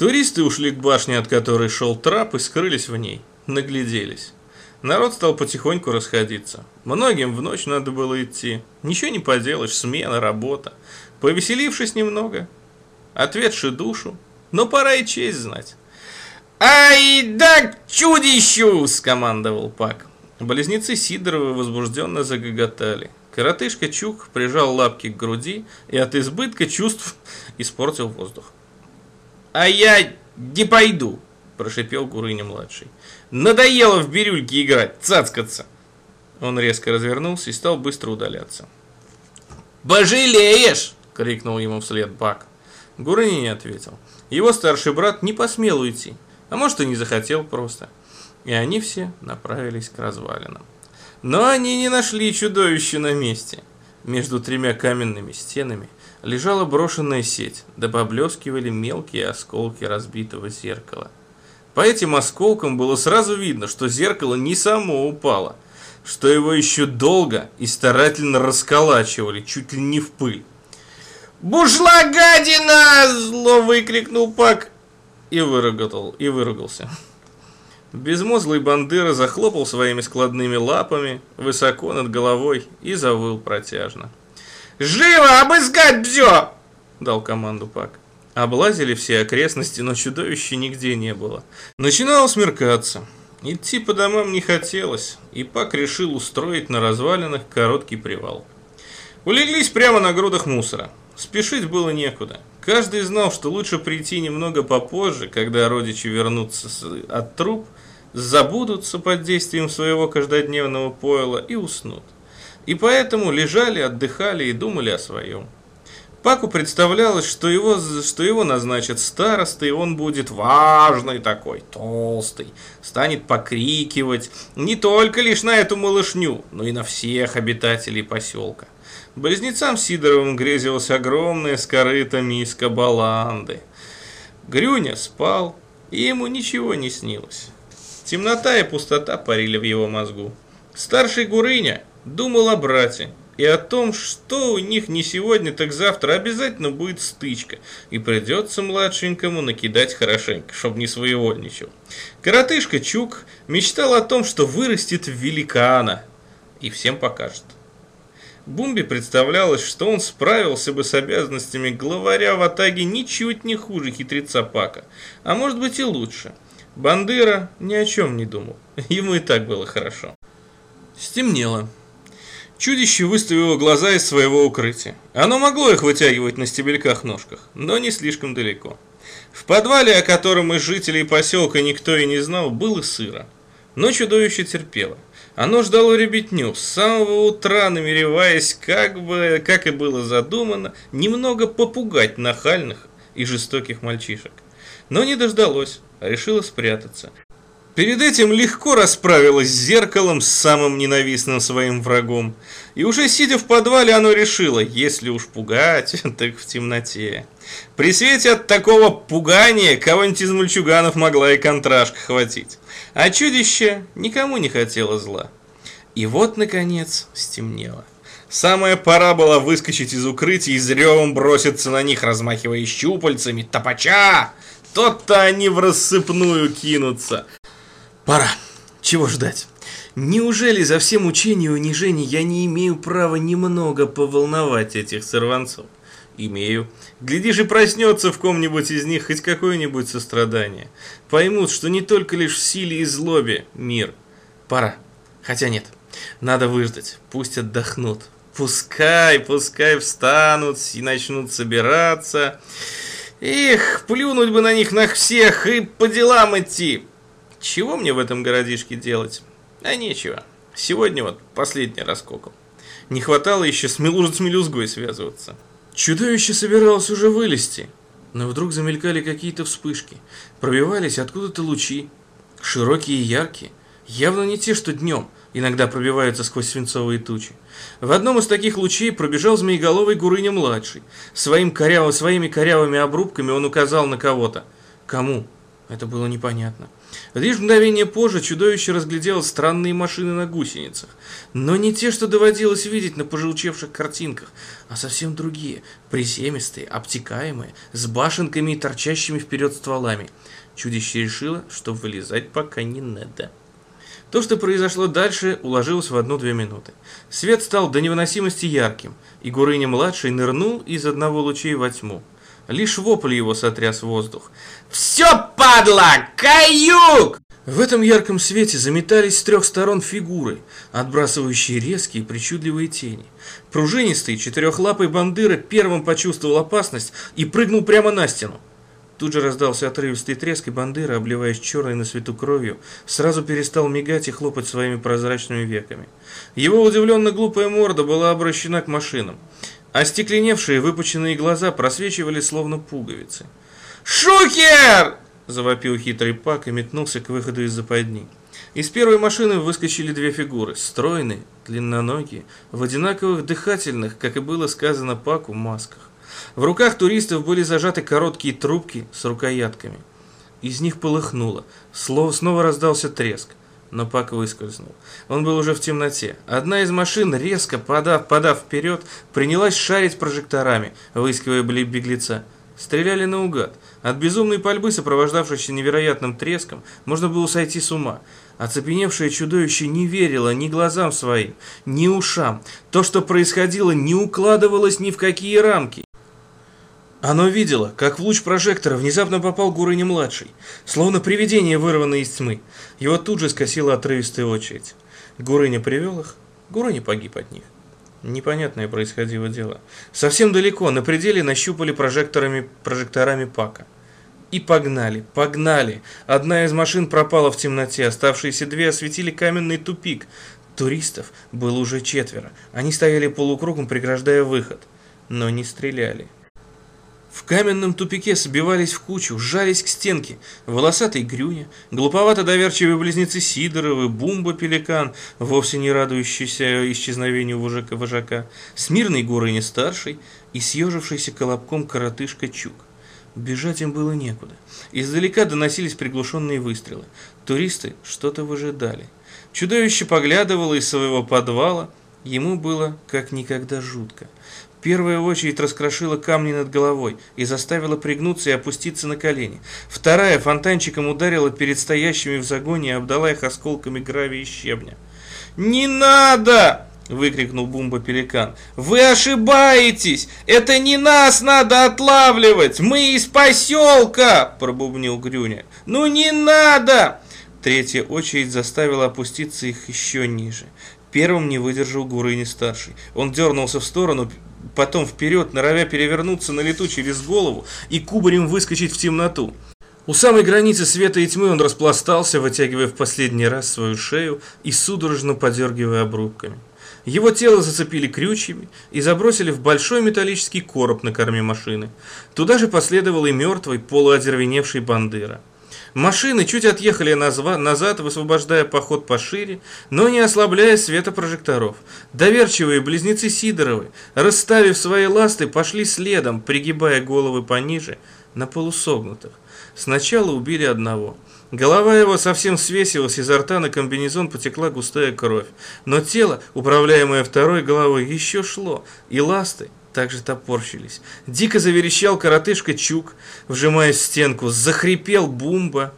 Туристы ушли к башне, от которой шел трап, и скрылись в ней. Нагляделись. Народ стал потихоньку расходиться. Многим в ночь надо было идти. Ничего не поделаешь, смена, работа. Повеселившись немного, ответши душу, но пора и честь знать. «Ай да к чудищу!» – скомандовал Пак. Близнецы Сидоровы возбужденно загоготали. Коротышка Чук прижал лапки к груди и от избытка чувств испортил воздух. «А я не пойду!» – прошипел Гурыня-младший. «Надоело в бирюльке играть, цацкаться!» Он резко развернулся и стал быстро удаляться. «Пожалеешь!» – крикнул ему вслед Бак. Гурыня не ответил. Его старший брат не посмел уйти. А может и не захотел просто. И они все направились к развалинам. Но они не нашли чудовище на месте. Между тремя каменными стенами лежала брошенная сеть, да поблескивали мелкие осколки разбитого зеркала. По этим осколкам было сразу видно, что зеркало не само упало, что его еще долго и старательно расколачивали, чуть ли не в пыль. «Бушла гадина!» – зло выкрикнул Пак и выругал, и выругался. Безмозглый бандыра захлопал своими складными лапами высоко над головой и завыл протяжно. «Живо обыскать бзё!» – дал команду Пак. Облазили все окрестности, но чудовища нигде не было. Начинало смеркаться. Идти по домам не хотелось, и Пак решил устроить на развалинах короткий привал. Улеглись прямо на грудах мусора. Спешить было некуда. Каждый знал, что лучше прийти немного попозже, когда родичи вернутся от труп, забудутся под действием своего каждодневного пойла и уснут. И поэтому лежали, отдыхали и думали о своем. Паку представлялось, что его, что его назначат старостой, он будет важный такой, толстый, станет покрикивать не только лишь на эту малышню, но и на всех обитателей поселка. Близнецам Сидоровым грезилась огромная скорыта миска баланды. Грюня спал, и ему ничего не снилось. Темнота и пустота парили в его мозгу. Старший Гурыня думал о брате и о том, что у них не сегодня, так завтра обязательно будет стычка, и придется младшенькому накидать хорошенько, чтобы не своевольничал. Коротышка Чук мечтал о том, что вырастет в великана и всем покажет. Бумби представлялось, что он справился бы с обязанностями главаря в Атаге ничуть не хуже хитреца Пака, а может быть и лучше. Бандера ни о чем не думал, ему и так было хорошо. Стемнело. Чудище выставило глаза из своего укрытия. Оно могло их вытягивать на стебельках-ножках, но не слишком далеко. В подвале, о котором из жителей поселка никто и не знал, было сыро. Но чудовище терпело. Оно ждало ребятню, с самого утра намереваясь, как бы, как и было задумано, немного попугать нахальных и жестоких мальчишек. Но не дождалось, а решило спрятаться. Перед этим легко расправилась с зеркалом, с самым ненавистным своим врагом. И уже сидя в подвале, оно решило, если уж пугать, так в темноте. При свете от такого пугания кого-нибудь из мальчуганов могла и контрашка хватить. А чудище никому не хотело зла. И вот, наконец, стемнело. Самая пора была выскочить из укрытия и с броситься на них, размахивая щупальцами. Топача! Тот-то они в рассыпную кинутся. Пора. Чего ждать? Неужели за все мучения и унижения я не имею права немного поволновать этих сорванцов? Имею. Глядишь и проснется в ком-нибудь из них хоть какое-нибудь сострадание. Поймут, что не только лишь в силе и злобе мир. Пора. Хотя нет. Надо выждать. Пусть отдохнут. Пускай, пускай встанут и начнут собираться. Эх, плюнуть бы на них на всех и по делам идти. Чего мне в этом городишке делать? А нечего. Сегодня вот последний раскокал. Не хватало еще с, мелуж... с мелюзгой связываться. Чудовище собиралось уже вылезти, но вдруг замелькали какие-то вспышки. Пробивались откуда-то лучи. Широкие и яркие. Явно не те, что днем иногда пробиваются сквозь свинцовые тучи. В одном из таких лучей пробежал змееголовый Гурыня-младший. Своим коряво, своими корявыми обрубками он указал на кого-то. Кому? Это было непонятно. Лишь мгновение позже чудовище разглядело странные машины на гусеницах. Но не те, что доводилось видеть на пожелчевших картинках, а совсем другие, приземистые, обтекаемые, с башенками и торчащими вперед стволами. Чудище решило, что вылезать пока не надо. То, что произошло дальше, уложилось в одну-две минуты. Свет стал до невыносимости ярким, и Гурыня-младший нырнул из одного лучей во тьму. Лишь вопль его сотряс воздух. «Все, падла! Каюк!» В этом ярком свете заметались с трех сторон фигуры, отбрасывающие резкие причудливые тени. Пружинистый четырехлапый бандыра первым почувствовал опасность и прыгнул прямо на стену. Тут же раздался отрывистый треск, и Бандера, обливаясь черной на свету кровью, сразу перестал мигать и хлопать своими прозрачными веками. Его удивленно глупая морда была обращена к машинам. Остекленевшие выпученные глаза просвечивали словно пуговицы. «Шукер!» – завопил хитрый Пак и метнулся к выходу из западни. Из первой машины выскочили две фигуры, стройные, длинноногие, в одинаковых дыхательных, как и было сказано Паку, масках. В руках туристов были зажаты короткие трубки с рукоятками. Из них полыхнуло, снова раздался треск но Пак выскользнул. Он был уже в темноте. Одна из машин, резко подав, подав вперед, принялась шарить прожекторами, выискивая беглеца. Стреляли наугад. От безумной пальбы, сопровождавшейся невероятным треском, можно было сойти с ума. Оцепеневшее чудовище не верило ни глазам своим, ни ушам. То, что происходило, не укладывалось ни в какие рамки. Оно видело, как в луч прожектора внезапно попал Гурыня-младший, словно привидение, вырванное из тьмы. Его тут же скосила отрывистая очередь. Гурыня привел их, Гурыня погиб от них. Непонятное происходило дело. Совсем далеко, на пределе нащупали прожекторами, прожекторами Пака. И погнали, погнали. Одна из машин пропала в темноте, оставшиеся две осветили каменный тупик. Туристов было уже четверо. Они стояли полукругом, преграждая выход, но не стреляли. В каменном тупике сбивались в кучу, сжались к стенке. Волосатый Грюня, глуповато доверчивые близнецы Сидоровы, Бумба-пеликан, вовсе не радующийся исчезновению вожака, вожака, смирный Горыня-старший и съежившийся колобком коротышка Чук. Бежать им было некуда. Издалека доносились приглушенные выстрелы. Туристы что-то выжидали. Чудовище поглядывало из своего подвала. Ему было как никогда жутко. Первая очередь раскрошила камни над головой и заставила пригнуться и опуститься на колени. Вторая фонтанчиком ударила перед стоящими в загоне и обдала их осколками гравия и щебня. «Не надо!» – выкрикнул Бумба-пеликан. «Вы ошибаетесь! Это не нас надо отлавливать! Мы из поселка!» – пробубнил Грюня. «Ну не надо!» Третья очередь заставила опуститься их еще ниже. Первым не выдержал Гурыни-старший. Он дернулся в сторону, потом вперед, норовя перевернуться на лету через голову и кубарем выскочить в темноту. У самой границы света и тьмы он распластался, вытягивая в последний раз свою шею и судорожно подергивая обрубками. Его тело зацепили крючьями и забросили в большой металлический короб на корме машины. Туда же последовал и мертвый, полуодервеневший бандера. Машины чуть отъехали назад, высвобождая поход пошире, но не ослабляя света прожекторов. Доверчивые близнецы Сидоровы, расставив свои ласты, пошли следом, пригибая головы пониже, на полусогнутых. Сначала убили одного. Голова его совсем свесилась, изо рта на комбинезон потекла густая кровь. Но тело, управляемое второй головой, еще шло, и ласты также топорщились. Дико заверещал коротышка Чук, вжимаясь в стенку, захрипел Бумба.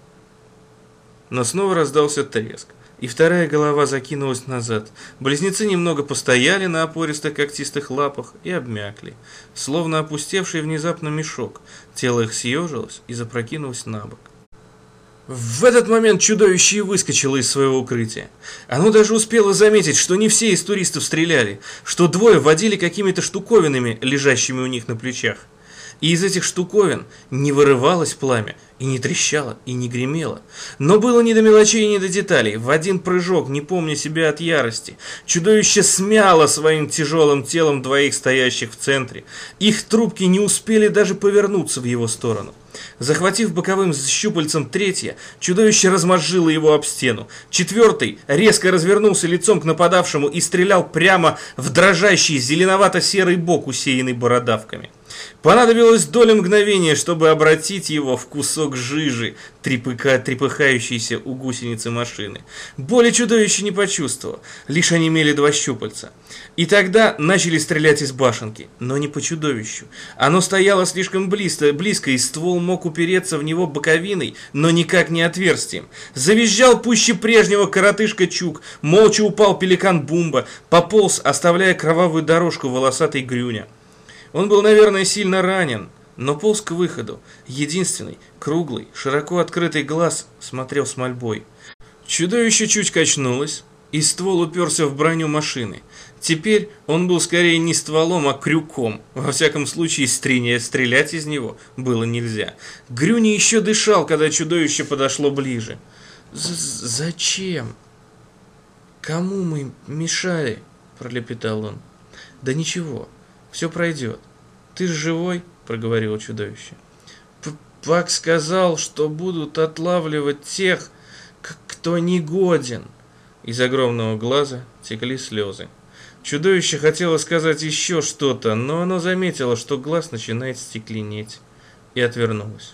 Но снова раздался треск, и вторая голова закинулась назад. Близнецы немного постояли на опористых когтистых лапах и обмякли, словно опустевший внезапно мешок. Тело их съежилось и запрокинулось на бок. В этот момент чудовище и выскочило из своего укрытия. Оно даже успело заметить, что не все из туристов стреляли, что двое водили какими-то штуковинами, лежащими у них на плечах. И из этих штуковин не вырывалось пламя, и не трещало, и не гремело. Но было не до мелочей и не до деталей. В один прыжок, не помня себя от ярости, чудовище смяло своим тяжелым телом двоих стоящих в центре. Их трубки не успели даже повернуться в его сторону. Захватив боковым щупальцем третье, чудовище размозжило его об стену. Четвертый резко развернулся лицом к нападавшему и стрелял прямо в дрожащий зеленовато-серый бок, усеянный бородавками. Понадобилось доля мгновения, чтобы обратить его в кусок жижи, трепыка, трепыхающейся у гусеницы машины. Боли чудовище не почувствовало, лишь они имели два щупальца. И тогда начали стрелять из башенки, но не по чудовищу. Оно стояло слишком близко, близко, и ствол мог упереться в него боковиной, но никак не отверстием. Завизжал пуще прежнего коротышка Чук, молча упал пеликан Бумба, пополз, оставляя кровавую дорожку волосатой Грюня. Он был, наверное, сильно ранен, но полз к выходу. Единственный, круглый, широко открытый глаз смотрел с мольбой. Чудовище чуть качнулось, и ствол уперся в броню машины. Теперь он был скорее не стволом, а крюком. Во всяком случае, стрелять, стрелять из него было нельзя. Грюни еще дышал, когда чудовище подошло ближе. «Зачем? Кому мы мешали?» – пролепетал он. «Да ничего, все пройдет. Ты живой?» – проговорило чудовище. «Пак сказал, что будут отлавливать тех, кто не годен». Из огромного глаза текли слезы. Чудовище хотело сказать еще что-то, но оно заметило, что глаз начинает стекленеть, и отвернулось.